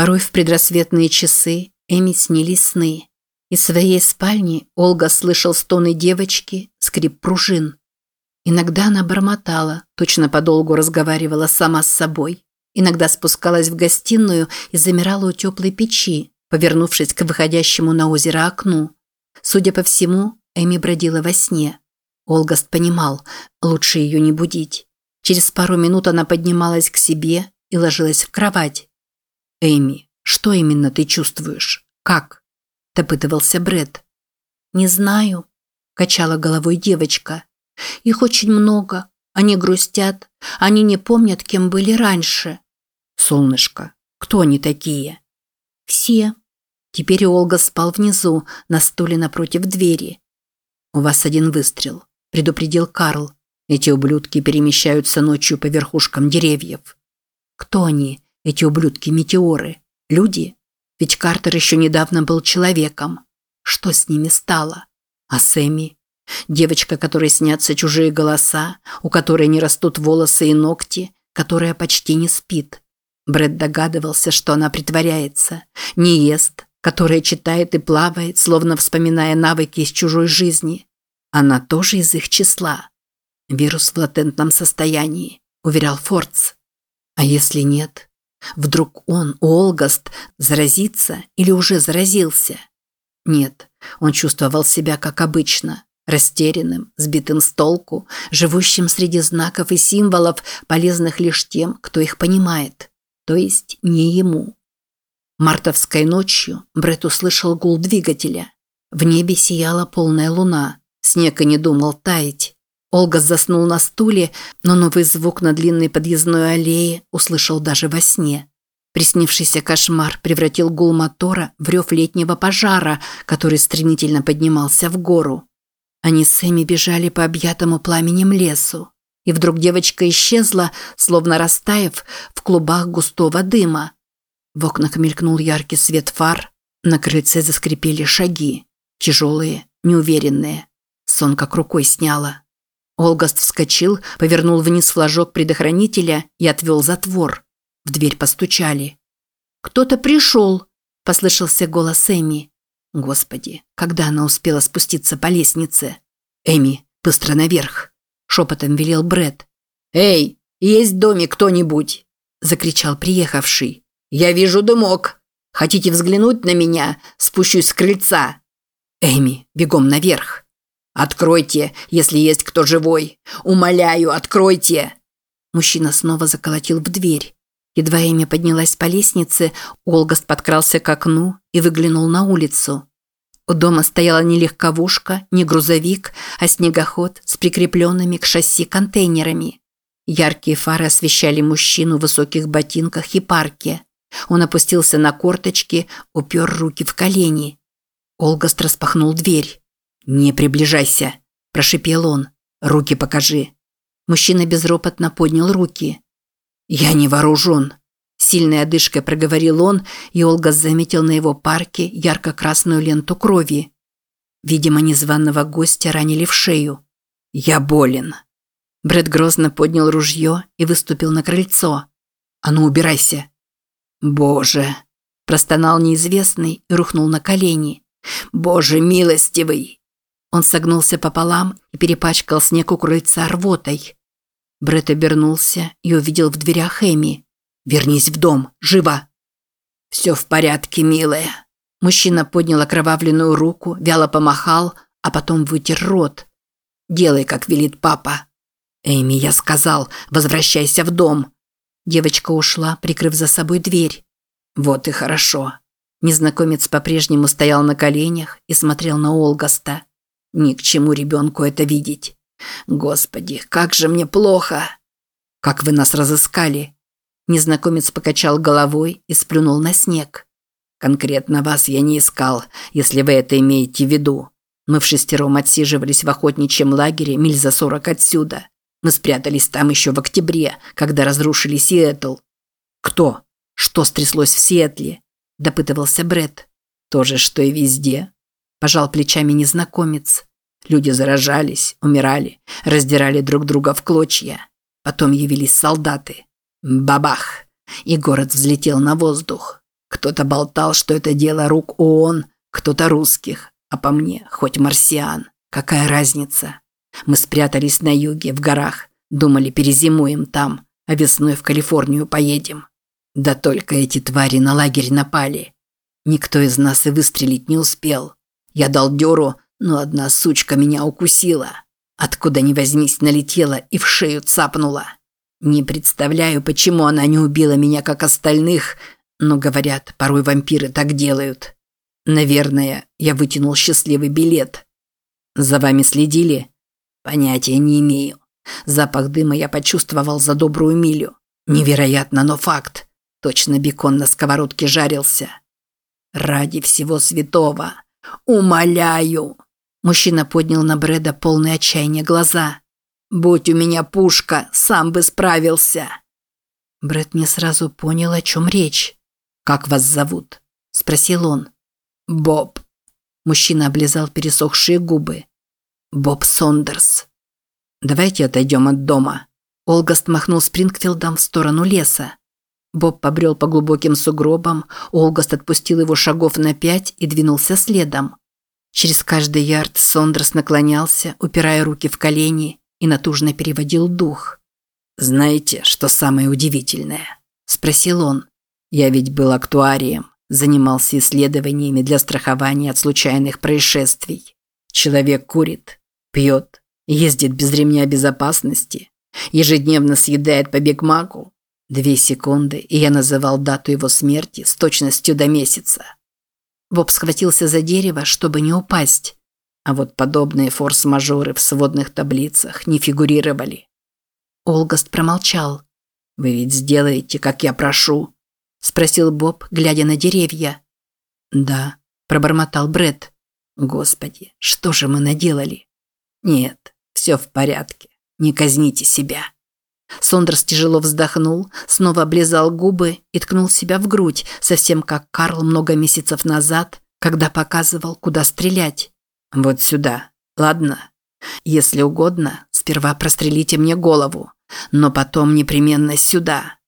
Порой в предрассветные часы Эми снились сны. Из своей спальни Олга слышал стоны девочки, скрип пружин. Иногда она бормотала, точно подолгу разговаривала сама с собой. Иногда спускалась в гостиную и замирала у теплой печи, повернувшись к выходящему на озеро окну. Судя по всему, Эми бродила во сне. Олгаст понимал, лучше ее не будить. Через пару минут она поднималась к себе и ложилась в кровать. «Эми, что именно ты чувствуешь? Как?» – допытывался Бред. «Не знаю», – качала головой девочка. «Их очень много. Они грустят. Они не помнят, кем были раньше». «Солнышко, кто они такие?» «Все». Теперь Олга спал внизу, на стуле напротив двери. «У вас один выстрел», – предупредил Карл. «Эти ублюдки перемещаются ночью по верхушкам деревьев». «Кто они, эти ублюдки-метеоры? Люди? Ведь Картер еще недавно был человеком. Что с ними стало? А Сэмми? Девочка, которой снятся чужие голоса, у которой не растут волосы и ногти, которая почти не спит. Брэд догадывался, что она притворяется, не ест, которая читает и плавает, словно вспоминая навыки из чужой жизни. Она тоже из их числа. Вирус в латентном состоянии, уверял Фордс. А если нет? Вдруг он, Олгаст, заразится или уже заразился? Нет, он чувствовал себя как обычно, растерянным, сбитым с толку, живущим среди знаков и символов, полезных лишь тем, кто их понимает, то есть не ему. Мартовской ночью Бред услышал гул двигателя. В небе сияла полная луна. Снег и не думал таять. Олга заснул на стуле, но новый звук на длинной подъездной аллее услышал даже во сне. Приснившийся кошмар превратил гул мотора в рев летнего пожара, который стремительно поднимался в гору. Они с Эми бежали по объятому пламенем лесу. И вдруг девочка исчезла, словно растаяв в клубах густого дыма. В окнах мелькнул яркий свет фар, на крыльце заскрипели шаги. Тяжелые, неуверенные. Сон как рукой сняла. Олгаст вскочил, повернул вниз флажок предохранителя и отвел затвор. В дверь постучали. «Кто-то пришел!» – послышался голос Эми. Господи, когда она успела спуститься по лестнице? «Эми, быстро наверх!» – шепотом велел Бред. «Эй, есть в доме кто-нибудь?» – закричал приехавший. «Я вижу дымок. Хотите взглянуть на меня? Спущусь с крыльца». «Эми, бегом наверх». «Откройте, если есть кто живой. Умоляю, откройте!» Мужчина снова заколотил в дверь. Едва Эми поднялась по лестнице, Олгаст подкрался к окну и выглянул на улицу. У дома стояла не легковушка, не грузовик, а снегоход с прикрепленными к шасси контейнерами. Яркие фары освещали мужчину в высоких ботинках и парке. Он опустился на корточки, упер руки в колени. Олгаст распахнул дверь. «Не приближайся», – прошипел он. «Руки покажи». Мужчина безропотно поднял руки. «Я не вооружен», – сильной одышкой проговорил он, и Олга заметил на его парке ярко-красную ленту крови. Видимо, незваного гостя ранили в шею. «Я болен». Брэд грозно поднял ружье и выступил на крыльцо. «А ну, убирайся!» «Боже!» – простонал неизвестный и рухнул на колени. «Боже милостивый!» Он согнулся пополам и перепачкал снег у крыльца рвотой. Брэд обернулся и увидел в дверях Эми. «Вернись в дом! Живо!» «Все в порядке, милая!» Мужчина поднял окровавленную руку, вяло помахал, а потом вытер рот. «Делай, как велит папа!» «Эми, я сказал, возвращайся в дом!» Девочка ушла, прикрыв за собой дверь. «Вот и хорошо!» Незнакомец по-прежнему стоял на коленях и смотрел на Олгаста. Ни к чему ребенку это видеть. Господи, как же мне плохо. Как вы нас разыскали? Незнакомец покачал головой и сплюнул на снег. Конкретно вас я не искал, если вы это имеете в виду. Мы в шестером отсиживались в охотничьем лагере миль за сорок отсюда. Мы спрятались там еще в октябре, когда разрушили Сиэтл. Кто? Что стряслось в Сиэтле? Допытывался Бред. То же, что и везде. Пожал плечами незнакомец. Люди заражались, умирали, раздирали друг друга в клочья. Потом явились солдаты. Бабах! И город взлетел на воздух. Кто-то болтал, что это дело рук ООН, кто-то русских, а по мне хоть марсиан. Какая разница? Мы спрятались на юге, в горах, думали перезимуем там, а весной в Калифорнию поедем. Да только эти твари на лагерь напали. Никто из нас и выстрелить не успел. Я дал дёру, но одна сучка меня укусила. Откуда ни возьмись налетела и в шею цапнула. Не представляю, почему она не убила меня, как остальных, но, говорят, порой вампиры так делают. Наверное, я вытянул счастливый билет. За вами следили? Понятия не имею. Запах дыма я почувствовал за добрую милю. Невероятно, но факт. Точно бекон на сковородке жарился. Ради всего святого. Умоляю. Мужчина поднял на Брэда полные отчаяния глаза. Будь у меня пушка, сам бы справился. Брэд не сразу понял, о чем речь. «Как вас зовут?» – спросил он. «Боб». Мужчина облизал пересохшие губы. «Боб Сондерс». «Давайте отойдем от дома». Олгаст махнул Спрингфилдом в сторону леса. Боб побрел по глубоким сугробам, Олгаст отпустил его шагов на пять и двинулся следом. Через каждый ярд Сондерс наклонялся, упирая руки в колени, и натужно переводил дух. «Знаете, что самое удивительное?» – спросил он. «Я ведь был актуарием, занимался исследованиями для страхования от случайных происшествий. Человек курит, пьет, ездит без ремня безопасности, ежедневно съедает по бигмаку. Две секунды, и я называл дату его смерти с точностью до месяца. Боб схватился за дерево, чтобы не упасть. А вот подобные форс-мажоры в сводных таблицах не фигурировали. Олгаст промолчал. «Вы ведь сделаете, как я прошу?» – спросил Боб, глядя на деревья. «Да», – пробормотал Бред. «Господи, что же мы наделали?» «Нет, все в порядке. Не казните себя». Сондерс тяжело вздохнул, снова облизал губы и ткнул себя в грудь, совсем как Карл много месяцев назад, когда показывал, куда стрелять. «Вот сюда, ладно? Если угодно, сперва прострелите мне голову, но потом непременно сюда».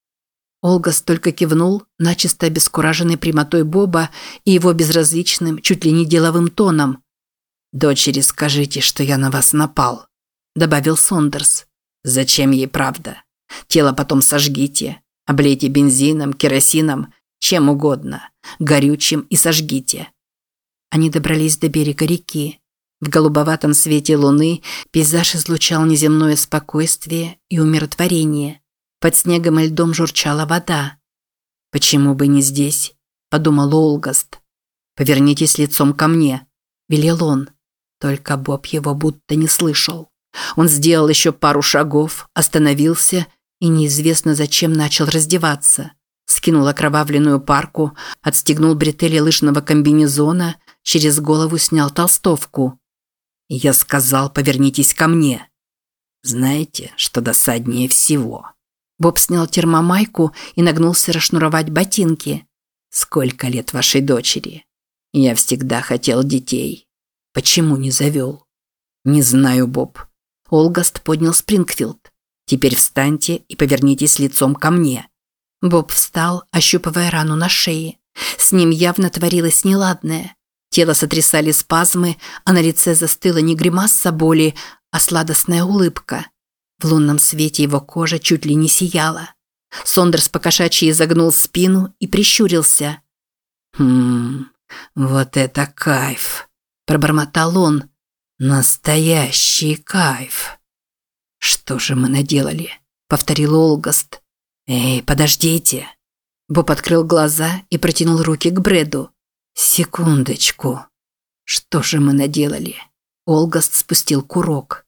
Олгас только кивнул, начисто обескураженный прямотой Боба и его безразличным, чуть ли не деловым тоном. «Дочери скажите, что я на вас напал», – добавил Сондерс. Зачем ей правда? Тело потом сожгите, облейте бензином, керосином, чем угодно, горючим и сожгите. Они добрались до берега реки. В голубоватом свете луны пейзаж излучал неземное спокойствие и умиротворение. Под снегом и льдом журчала вода. «Почему бы не здесь?» – подумал Олгаст. «Повернитесь лицом ко мне», – велел он. Только Боб его будто не слышал. Он сделал еще пару шагов, остановился и неизвестно зачем начал раздеваться. Скинул окровавленную парку, отстегнул бретели лыжного комбинезона, через голову снял толстовку. Я сказал, повернитесь ко мне. Знаете, что досаднее всего? Боб снял термомайку и нагнулся расшнуровать ботинки. Сколько лет вашей дочери? Я всегда хотел детей. Почему не завел? Не знаю, Боб. Олгаст поднял Спрингфилд. «Теперь встаньте и повернитесь лицом ко мне». Боб встал, ощупывая рану на шее. С ним явно творилось неладное. Тело сотрясали спазмы, а на лице застыла не гримаса боли, а сладостная улыбка. В лунном свете его кожа чуть ли не сияла. Сондерс покошачьи изогнул спину и прищурился. «Хм, вот это кайф!» – пробормотал он. Настоящий кайф. Что же мы наделали? повторил Олгаст. Эй, подождите. Боб открыл глаза и протянул руки к Брэду. Секундочку. Что же мы наделали? Олгаст спустил курок.